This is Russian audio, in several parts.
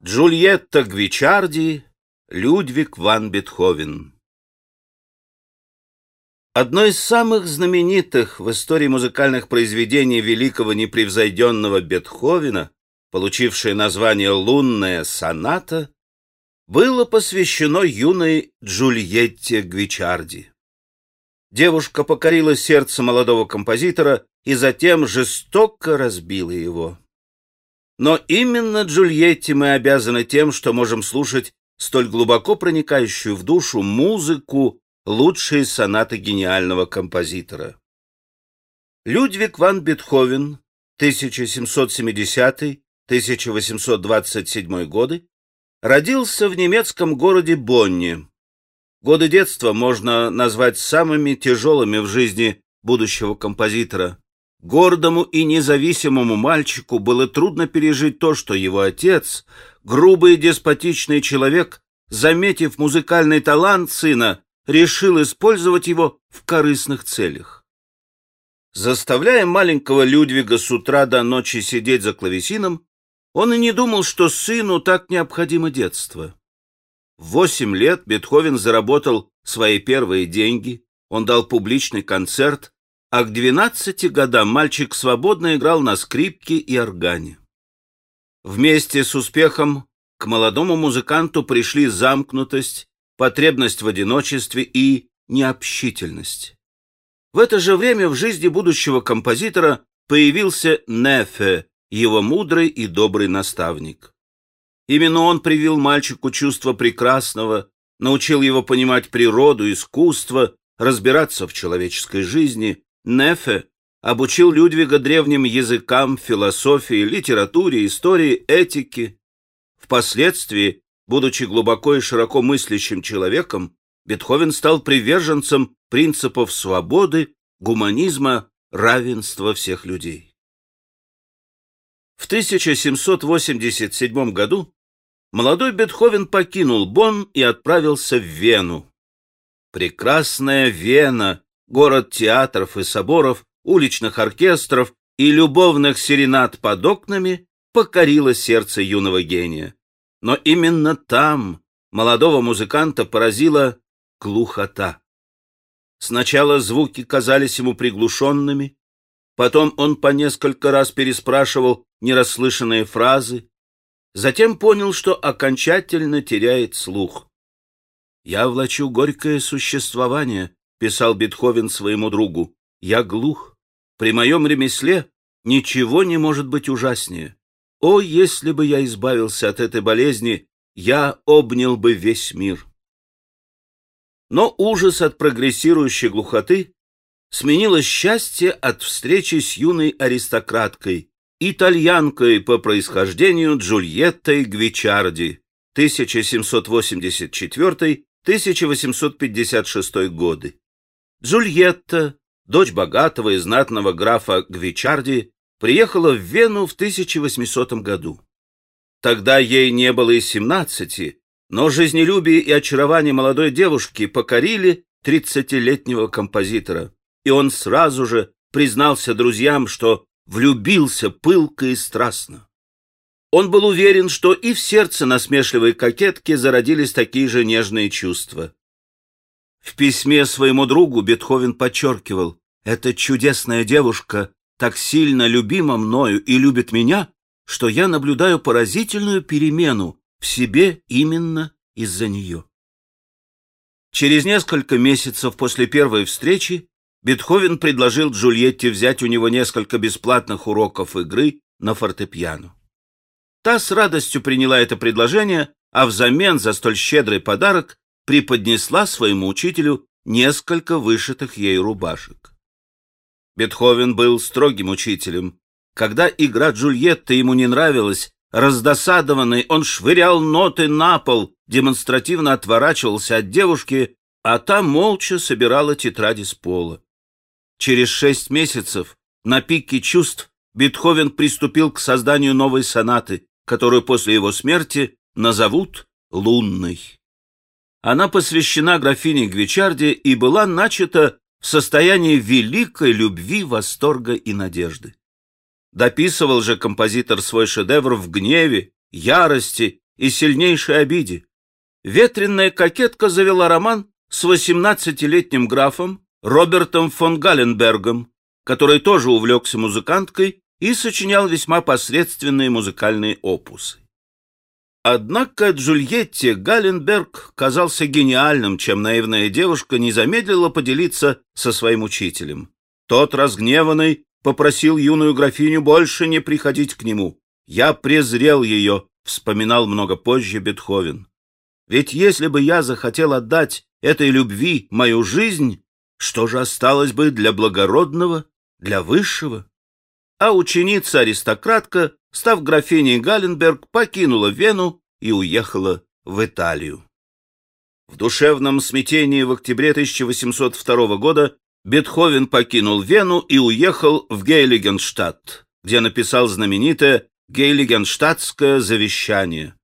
Джульетта Гвичарди, Людвиг ван Бетховен. Одно из самых знаменитых в истории музыкальных произведений великого непревзойденного Бетховена, получившее название «Лунная соната», было посвящено юной Джульетте Гвичарди. Девушка покорила сердце молодого композитора и затем жестоко разбила его. Но именно Джульетте мы обязаны тем, что можем слушать столь глубоко проникающую в душу музыку лучшей сонаты гениального композитора. Людвиг ван Бетховен, 1770-1827 годы, родился в немецком городе Бонне. Годы детства можно назвать самыми тяжелыми в жизни будущего композитора. Гордому и независимому мальчику было трудно пережить то, что его отец, грубый и деспотичный человек, заметив музыкальный талант сына, решил использовать его в корыстных целях. Заставляя маленького Людвига с утра до ночи сидеть за клавесином, он и не думал, что сыну так необходимо детство. В восемь лет Бетховен заработал свои первые деньги, он дал публичный концерт, а к двенадцати годам мальчик свободно играл на скрипке и органе. Вместе с успехом к молодому музыканту пришли замкнутость, потребность в одиночестве и необщительность. В это же время в жизни будущего композитора появился Нефе, его мудрый и добрый наставник. Именно он привил мальчику чувство прекрасного, научил его понимать природу, искусство, разбираться в человеческой жизни, Нефе обучил Людвига древним языкам, философии, литературе, истории, этике. Впоследствии, будучи глубоко и широко мыслящим человеком, Бетховен стал приверженцем принципов свободы, гуманизма, равенства всех людей. В 1787 году молодой Бетховен покинул Бонн и отправился в Вену. Прекрасная Вена город театров и соборов, уличных оркестров и любовных серенад под окнами покорило сердце юного гения. Но именно там молодого музыканта поразила глухота. Сначала звуки казались ему приглушенными, потом он по несколько раз переспрашивал нерасслышанные фразы, затем понял, что окончательно теряет слух. «Я влачу горькое существование», — писал Бетховен своему другу, — «я глух. При моем ремесле ничего не может быть ужаснее. О, если бы я избавился от этой болезни, я обнял бы весь мир». Но ужас от прогрессирующей глухоты сменило счастье от встречи с юной аристократкой, итальянкой по происхождению Джульеттой Гвичарди, 1784-1856 годы. Джульетта, дочь богатого и знатного графа Гвичарди, приехала в Вену в 1800 году. Тогда ей не было и семнадцати, но жизнелюбие и очарование молодой девушки покорили тридцатилетнего композитора, и он сразу же признался друзьям, что влюбился пылко и страстно. Он был уверен, что и в сердце насмешливой кокетки зародились такие же нежные чувства. В письме своему другу Бетховен подчеркивал, «Эта чудесная девушка так сильно любима мною и любит меня, что я наблюдаю поразительную перемену в себе именно из-за нее». Через несколько месяцев после первой встречи Бетховен предложил Джульетте взять у него несколько бесплатных уроков игры на фортепиано. Та с радостью приняла это предложение, а взамен за столь щедрый подарок преподнесла своему учителю несколько вышитых ей рубашек. Бетховен был строгим учителем. Когда игра Джульетты ему не нравилась, раздосадованный, он швырял ноты на пол, демонстративно отворачивался от девушки, а та молча собирала тетради с пола. Через шесть месяцев, на пике чувств, Бетховен приступил к созданию новой сонаты, которую после его смерти назовут «Лунной». Она посвящена графине Гвичарде и была начата в состоянии великой любви, восторга и надежды. Дописывал же композитор свой шедевр в гневе, ярости и сильнейшей обиде. Ветренная кокетка завела роман с 18-летним графом Робертом фон Галленбергом, который тоже увлекся музыканткой и сочинял весьма посредственные музыкальные опусы. Однако Джульетте Галленберг казался гениальным, чем наивная девушка не замедлила поделиться со своим учителем. Тот, разгневанный, попросил юную графиню больше не приходить к нему. «Я презрел ее», — вспоминал много позже Бетховен. «Ведь если бы я захотел отдать этой любви мою жизнь, что же осталось бы для благородного, для высшего?» А ученица-аристократка, став графиней Галенберг, покинула Вену и уехала в Италию. В душевном смятении в октябре 1802 года Бетховен покинул Вену и уехал в Гейлигенштадт, где написал знаменитое Гейлигенштадтское завещание.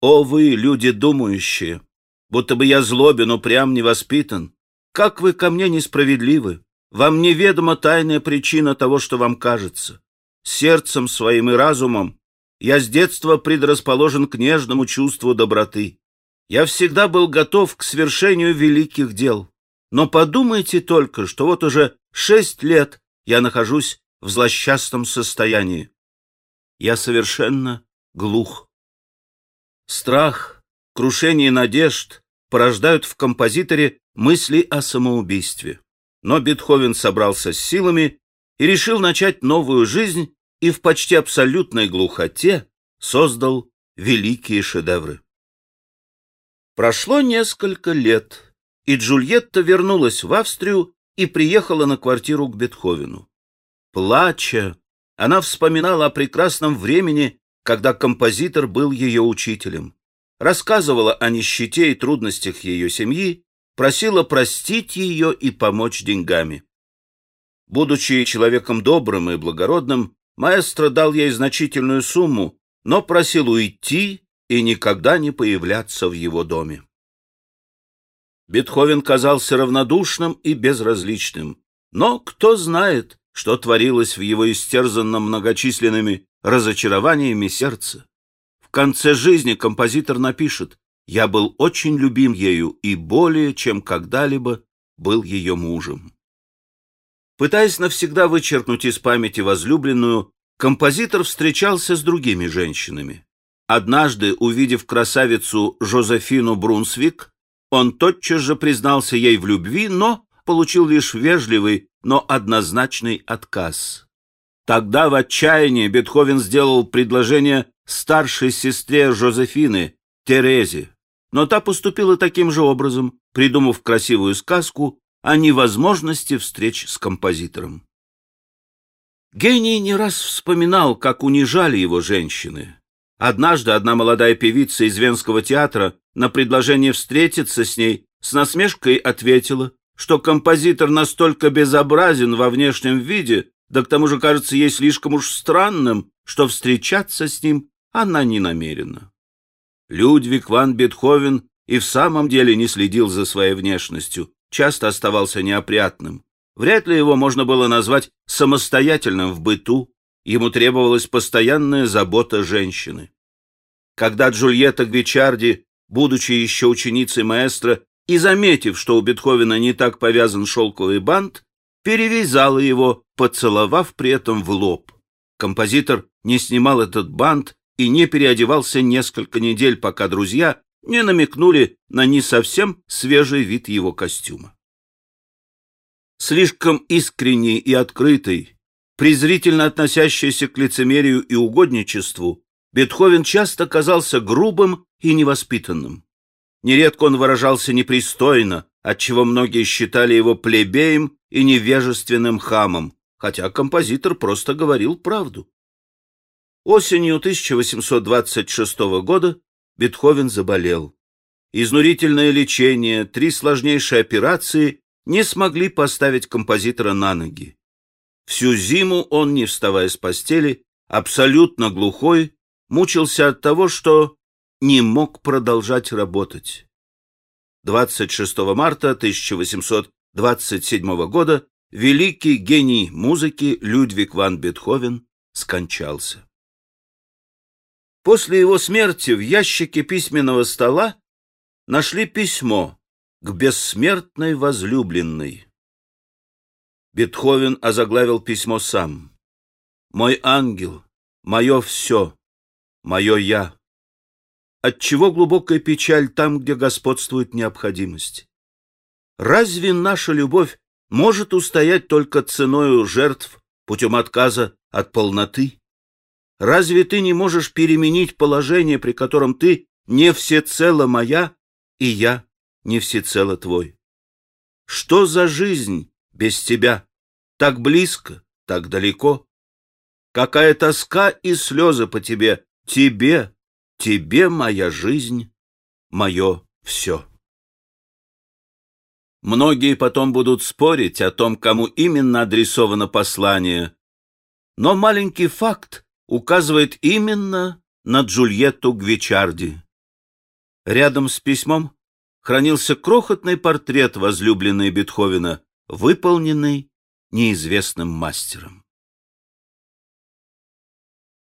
«О вы, люди думающие, будто бы я злобен, упрям, невоспитан, как вы ко мне несправедливы, вам неведома тайная причина того, что вам кажется. Сердцем своим и разумом я с детства предрасположен к нежному чувству доброты. Я всегда был готов к свершению великих дел. Но подумайте только, что вот уже шесть лет я нахожусь в злосчастном состоянии. Я совершенно глух. Страх, крушение надежд порождают в композиторе мысли о самоубийстве. Но Бетховен собрался с силами и решил начать новую жизнь и в почти абсолютной глухоте создал великие шедевры. Прошло несколько лет, и Джульетта вернулась в Австрию и приехала на квартиру к Бетховену. Плача, она вспоминала о прекрасном времени, когда композитор был ее учителем, рассказывала о нищете и трудностях ее семьи, просила простить ее и помочь деньгами. Будучи человеком добрым и благородным, Маэстро дал ей значительную сумму, но просил уйти и никогда не появляться в его доме. Бетховен казался равнодушным и безразличным, но кто знает, что творилось в его истерзанном многочисленными разочарованиями сердце. В конце жизни композитор напишет «Я был очень любим ею и более, чем когда-либо был ее мужем». Пытаясь навсегда вычеркнуть из памяти возлюбленную, композитор встречался с другими женщинами. Однажды, увидев красавицу Жозефину Брунсвик, он тотчас же признался ей в любви, но получил лишь вежливый, но однозначный отказ. Тогда в отчаянии Бетховен сделал предложение старшей сестре Жозефины, Терезе, но та поступила таким же образом, придумав красивую сказку о невозможности встреч с композитором. Гений не раз вспоминал, как унижали его женщины. Однажды одна молодая певица из Венского театра на предложение встретиться с ней с насмешкой ответила, что композитор настолько безобразен во внешнем виде, да к тому же кажется ей слишком уж странным, что встречаться с ним она не намерена. Людвиг ван Бетховен и в самом деле не следил за своей внешностью, часто оставался неопрятным. Вряд ли его можно было назвать самостоятельным в быту, ему требовалась постоянная забота женщины. Когда Джульетта Гвичарди, будучи еще ученицей маэстро и заметив, что у Бетховена не так повязан шелковый бант, перевязала его, поцеловав при этом в лоб. Композитор не снимал этот бант и не переодевался несколько недель, пока друзья не намекнули на не совсем свежий вид его костюма. Слишком искренний и открытый, презрительно относящийся к лицемерию и угодничеству, Бетховен часто казался грубым и невоспитанным. Нередко он выражался непристойно, отчего многие считали его плебеем и невежественным хамом, хотя композитор просто говорил правду. Осенью 1826 года Бетховен заболел. Изнурительное лечение, три сложнейшие операции не смогли поставить композитора на ноги. Всю зиму он, не вставая с постели, абсолютно глухой, мучился от того, что не мог продолжать работать. 26 марта 1827 года великий гений музыки Людвиг ван Бетховен скончался. После его смерти в ящике письменного стола нашли письмо к бессмертной возлюбленной. Бетховен озаглавил письмо сам. «Мой ангел, мое все, мое я». Отчего глубокая печаль там, где господствует необходимость? Разве наша любовь может устоять только ценою жертв путем отказа от полноты? Разве ты не можешь переменить положение, при котором ты не всецело моя, и я не всецело твой? Что за жизнь без тебя? Так близко, так далеко. Какая тоска и слезы по тебе, тебе, тебе моя жизнь, мое все. Многие потом будут спорить о том, кому именно адресовано послание, но маленький факт указывает именно на Джульетту Гвичарди. Рядом с письмом хранился крохотный портрет возлюбленной Бетховена, выполненный неизвестным мастером.